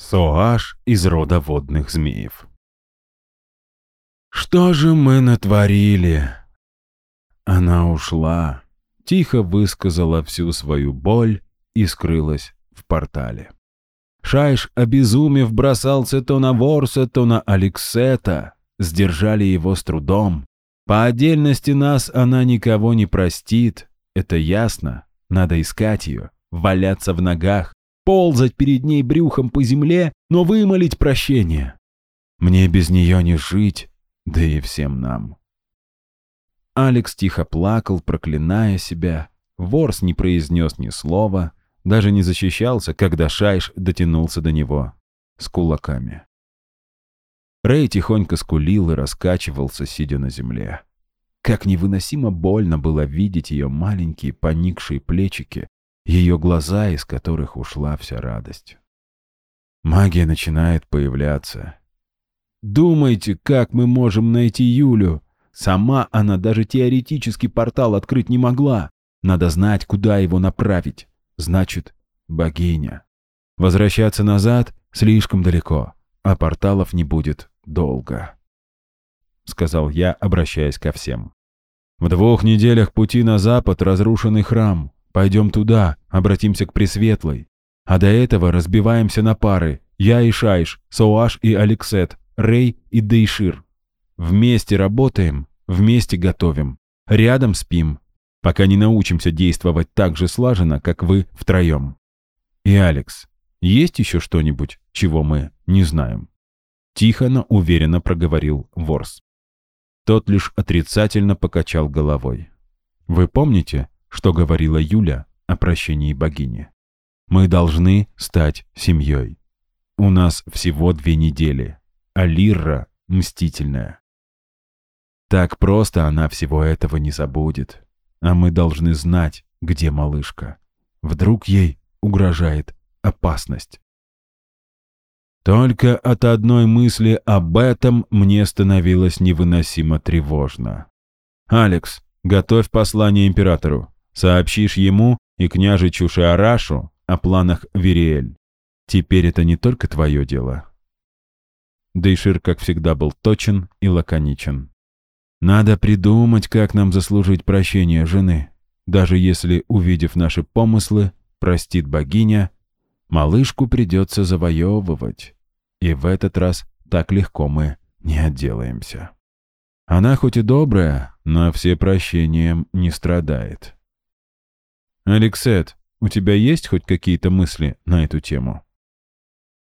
Соаш из рода водных змеев. «Что же мы натворили?» Она ушла, тихо высказала всю свою боль и скрылась в портале. Шайш, обезумев, бросался то на Ворса, то на Алексета. Сдержали его с трудом. По отдельности нас она никого не простит. Это ясно. Надо искать ее, валяться в ногах, ползать перед ней брюхом по земле, но вымолить прощение. Мне без нее не жить, да и всем нам. Алекс тихо плакал, проклиная себя. Ворс не произнес ни слова, даже не защищался, когда Шайш дотянулся до него с кулаками. Рэй тихонько скулил и раскачивался, сидя на земле. Как невыносимо больно было видеть ее маленькие поникшие плечики, ее глаза, из которых ушла вся радость. Магия начинает появляться. Думайте, как мы можем найти Юлю? Сама она даже теоретически портал открыть не могла. Надо знать, куда его направить. Значит, богиня. Возвращаться назад слишком далеко, а порталов не будет долго. Сказал я, обращаясь ко всем. В двух неделях пути на запад разрушенный храм. Пойдем туда, обратимся к Пресветлой. А до этого разбиваемся на пары. Я и Шайш, Соаш и Алексет, Рей и Дейшир. Вместе работаем, вместе готовим. Рядом спим, пока не научимся действовать так же слаженно, как вы втроем. И Алекс, есть еще что-нибудь, чего мы не знаем?» Тихо, но уверенно проговорил Ворс. Тот лишь отрицательно покачал головой. «Вы помните, что говорила Юля о прощении богини. Мы должны стать семьей. У нас всего две недели, а Лирра мстительная. Так просто она всего этого не забудет. А мы должны знать, где малышка. Вдруг ей угрожает опасность. Только от одной мысли об этом мне становилось невыносимо тревожно. «Алекс, готовь послание императору. Сообщишь ему и княжичу Шиарашу о планах Вериэль. Теперь это не только твое дело». Дейшир, как всегда, был точен и лаконичен. «Надо придумать, как нам заслужить прощение жены. Даже если, увидев наши помыслы, простит богиня, малышку придется завоевывать. И в этот раз так легко мы не отделаемся. Она хоть и добрая, но все прощением не страдает. «Алексет, у тебя есть хоть какие-то мысли на эту тему?»